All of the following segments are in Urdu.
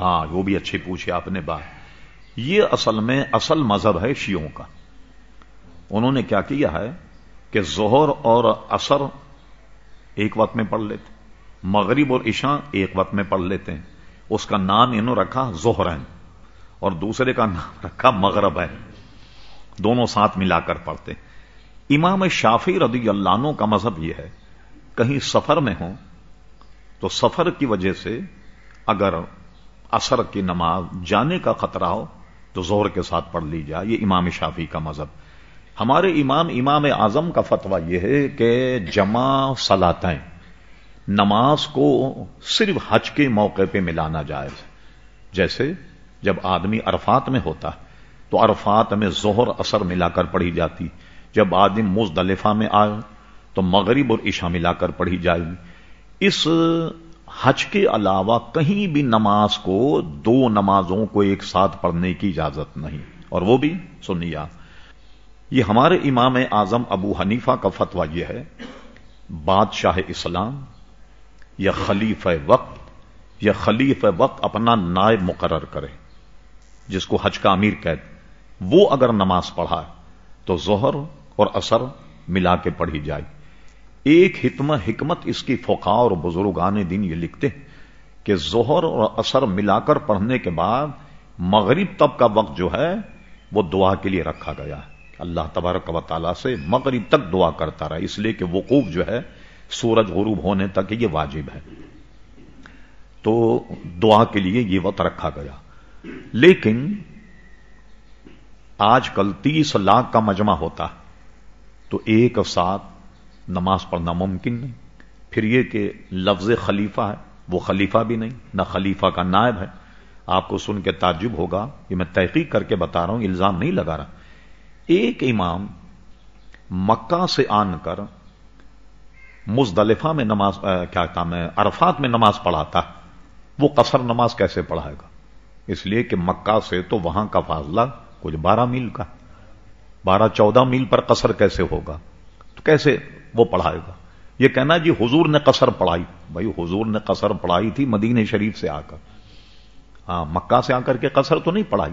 ہاں وہ بھی اچھی پوچھی آپ نے بات۔ یہ اصل میں اصل مذہب ہے شیوں کا۔ انہوں نے کیا کیا ہے کہ زہر اور اثر ایک وقت میں پڑھ لیتے مغرب اور عشاء ایک وقت میں پڑھ لیتے ہیں۔ اس کا نام انہوں رکھا زہرین اور دوسرے کا نام رکھا مغرب ہے دونوں ساتھ ملا کر پڑھتے امام شافی رضی اللہ عنہ کا مذہب یہ ہے، کہیں سفر میں ہوں تو سفر کی وجہ سے اگر اثر کی نماز جانے کا خطرہ ہو تو زور کے ساتھ پڑھ لی جائے یہ امام شافی کا مذہب۔ ہمارے امام امام اعظم کا فتویٰ یہ ہے کہ جمع سلاتیں نماز کو صرف حج کے موقع پہ ملانا جائز۔ جیسے جب آدمی عرفات میں ہوتا ہے تو عرفات میں زہر اثر ملا کر پڑھی جاتی۔ جب آدمی مزدلفہ میں آئے، تو مغرب اور عشاء ملا کر پڑھی جائے۔ گی اس حج کے علاوہ کہیں بھی نماز کو دو نمازوں کو ایک ساتھ پڑھنے کی اجازت نہیں۔ اور وہ بھی سنیا یہ ہمارے امام اعظم ابو حنیفہ کا فتویٰ یہ ہے، بادشاہ اسلام، یا خلیف وقت، یا خلیف وقت اپنا نائب مقرر کرے، جس کو حج کا امیر کہتے وہ اگر نماز پڑھا تو ظہر اور اثر ملا کے پڑھی جائے۔ ایک حکم حکمت اس کی فقا اور بزرگان دن یہ لکھتے کہ ظہر اور اثر ملا کر پڑھنے کے بعد مغرب تب کا وقت جو ہے وہ دعا کے لیے رکھا گیا ہے اللہ تبارک و تعالیٰ سے مغرب تک دعا کرتا رہا اس لیے کہ وقوف جو ہے سورج غروب ہونے تک یہ واجب ہے۔ تو دعا کے لیے یہ وقت رکھا گیا۔ لیکن آج کل تیس لاکھ کا مجمع ہوتا تو ایک ساتھ نماز پڑھنا ممکن نہیں۔ پھر یہ کہ لفظ خلیفہ ہے، وہ خلیفہ بھی نہیں، نہ خلیفہ کا نائب ہے۔ آپ کو سن کے تعجب ہوگا یہ میں تحقیق کر کے بتا رہا ہوں، الزام نہیں لگا رہا۔ ایک امام مکہ سے آن کر مزدلفہ میں نماز کیا کام ہے عرفات میں نماز پڑھاتا، وہ قصر نماز کیسے پڑھائے گا؟ اس لیے کہ مکہ سے تو وہاں کا فاصلہ کچھ بارہ میل کا، بارہ چودہ میل پر قصر کیسے ہوگا؟ تو کیسے وہ پڑھائے گا۔ یہ کہنا جی حضور نے قصر پڑھائی۔ بھائی حضور نے قصر پڑھائی تھی مدینہ شریف سے آ کر۔ ہاں مکہ سے آ کر کے قصر تو نہیں پڑھائی۔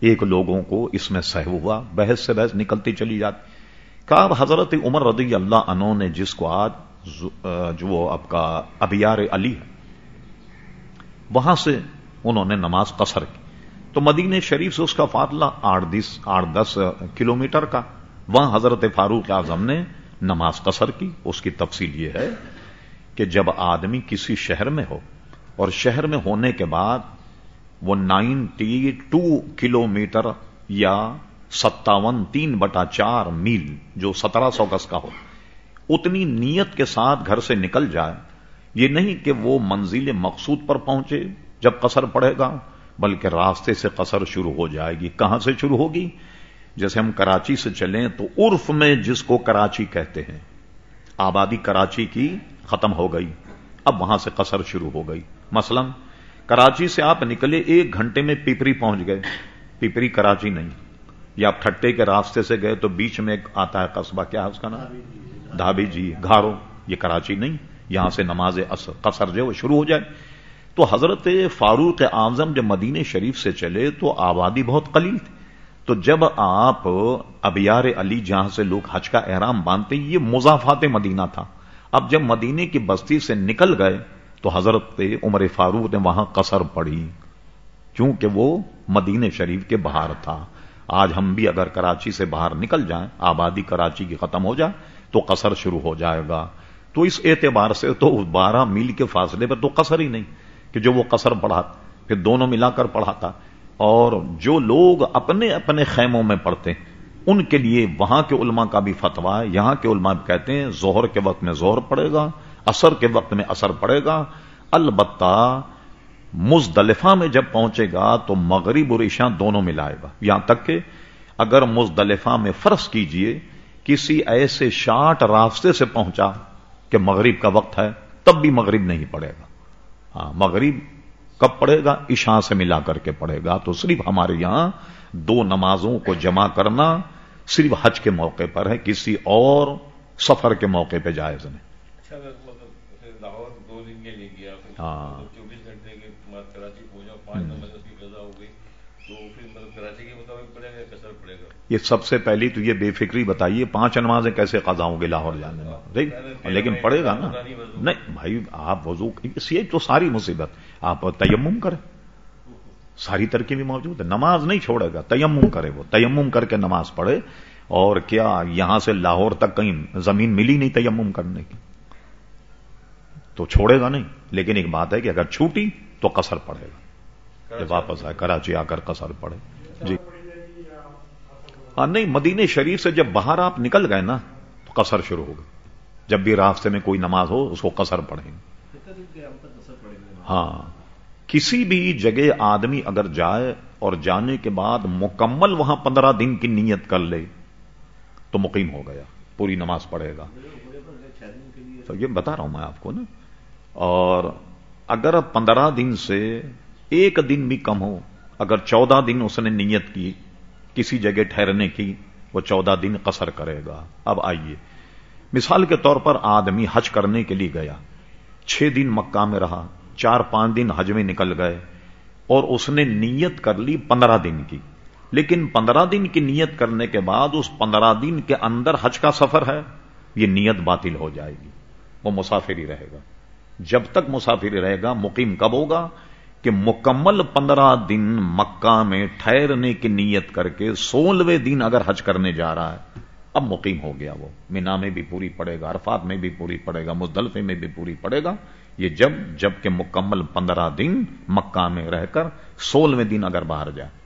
ایک لوگوں کو اس میں سہ ہوا، بحث سے بحث نکلتی چلی جاتی۔ کہا حضرت عمر رضی اللہ عنہ نے جس کو آج جو آپ کا ابیار علی ہے، وہاں سے انہوں نے نماز قصر کی۔ تو مدینہ شریف سے اس کا فاصلہ آٹھ دس آٹھ دس کلو میٹر کا۔ وہاں حضرت فاروق اعظم نے نماز قصر کی، اس کی تفصیل یہ ہے کہ جب آدمی کسی شہر میں ہو اور شہر میں ہونے کے بعد وہ نائنٹی ٹو کلو میٹر یا ستاون تین بٹا چار میل، جو سترہ سو گز کا ہو، اتنی نیت کے ساتھ گھر سے نکل جائے، یہ نہیں کہ وہ منزل مقصود پر پہنچے جب قصر پڑے گا، بلکہ راستے سے قصر شروع ہو جائے گی۔ کہاں سے شروع ہوگی؟ جیسے ہم کراچی سے چلیں تو عرف میں جس کو کراچی کہتے ہیں آبادی کراچی کی ختم ہو گئی اب وہاں سے قصر شروع ہو گئی۔ مثلا کراچی سے آپ نکلے ایک گھنٹے میں پیپری پہنچ گئے پیپری کراچی نہیں۔ یا آپ ٹھٹے کے راستے سے گئے تو بیچ میں ایک آتا ہے قصبہ کیا ہے اس کا نام؟ دھابی جی گھارو یہ کراچی نہیں یہاں سے نماز قصر جو وہ شروع ہو جائے۔ تو حضرت فاروق اعظم جب مدینہ شریف سے چلے تو آبادی بہت قلیل تھی۔ تو جب آپ ابیار علی جہاں سے لوگ حج کا احرام باندھتے یہ مضافات مدینہ تھا۔ اب جب مدینے کی بستی سے نکل گئے، تو حضرت عمر فاروق نے وہاں قصر پڑی کیونکہ وہ مدینہ شریف کے باہر تھا۔ آج ہم بھی اگر کراچی سے باہر نکل جائیں، آبادی کراچی کی ختم ہو جائے، تو قصر شروع ہو جائے گا۔ تو اس اعتبار سے تو بارہ میل کے فاصلے پر تو قصر ہی نہیں، کہ جو وہ قصر پڑھا، پھر دونوں ملا کر پڑھاتا۔ اور جو لوگ اپنے اپنے خیموں میں پڑھتے ہیں، ان کے لیے وہاں کے علماء کا بھی فتوا ہے۔ یہاں کے علماء کہتے ہیں زہر کے وقت میں زہر پڑے گا اثر کے وقت میں اثر پڑے گا۔ البتہ مزدلفہ میں جب پہنچے گا تو مغرب اور عشاء دونوں ملائے گا۔ یہاں تک کہ اگر مزدلفہ میں فرض کیجیے، کسی ایسے شاٹ راستے سے پہنچا کہ مغرب کا وقت ہے، تب بھی مغرب نہیں پڑے گا۔ ہاں مغرب کب پڑھے گا؟ عشاء سے ملا کر کے پڑھے گا۔ تو صرف ہمارے یہاں دو نمازوں کو جمع کرنا صرف حج کے موقع پر ہے کسی اور سفر کے موقع پہ جائز نہیں۔ اچھا، مطلب دو دن کے لیے گیا ہاں چوبیس گھنٹے کے بعد کراچی پہنچا یہ سب سے پہلی تو یہ بے فکری بتائیے، پانچ نمازیں کیسے قضا ہوں گے لاہور جانے میں؟ ٹھیک لیکن پڑے گا نا۔ نہیں بھائی، آپ وضو یہ تو ساری مصیبت۔ آپ تیمم کریں۔ ساری ترقی بھی موجود ہے نماز نہیں چھوڑے گا، تیمم کرے وہ۔ تیمم کر کے نماز پڑھے۔ اور کیا یہاں سے لاہور تک کہیں زمین ملی نہیں تیمم کرنے کی؟ تو چھوڑے گا نہیں۔ لیکن ایک بات ہے کہ اگر چھوٹی تو قصر پڑے گا۔ جب واپس آئے، کراچی آ کر قصر پڑے جی۔ ہاں نہیں مدینے شریف سے جب باہر آپ نکل گئے نا، تو قصر شروع ہو گئے جب بھی راستے میں کوئی نماز ہو، اس کو قصر پڑھیں۔ ہاں کسی بھی جگہ آدمی اگر جائے اور جانے کے بعد مکمل وہاں پندرہ دن کی نیت کر لے، تو مقیم ہو گیا، پوری نماز پڑھے گا۔ تو یہ بتا رہا ہوں میں آپ کو نا۔ اور اگر پندرہ دن سے ایک دن بھی کم ہو۔ اگر چودہ دن اس نے نیت کی، کسی جگہ ٹھہرنے کی، وہ چودہ دن قصر کرے گا۔ اب آئیے۔ مثال کے طور پر آدمی حج کرنے کے لیے گیا۔ چھ دن مکہ میں رہا، چار پانچ دن حج میں نکل گئے اور اس نے نیت کر لی پندرہ دن کی۔ لیکن پندرہ دن کی نیت کرنے کے بعد اس پندرہ دن کے اندر حج کا سفر ہے، یہ نیت باطل ہو جائے گی۔ وہ مسافری رہے گا۔ جب تک مسافری رہے گا، مقیم کب ہوگا؟ کہ مکمل پندرہ دن مکہ میں ٹھہرنے کی نیت کر کے سولہویں دن اگر حج کرنے جا رہا ہے، اب مقیم ہو گیا وہ۔ مینا میں بھی پوری پڑے گا، عرفات میں بھی پوری پڑے گا، مزدلفے میں بھی پوری پڑے گا۔ یہ جب جبکہ مکمل پندرہ دن مکہ میں رہ کر سولہویں دن اگر باہر جائے۔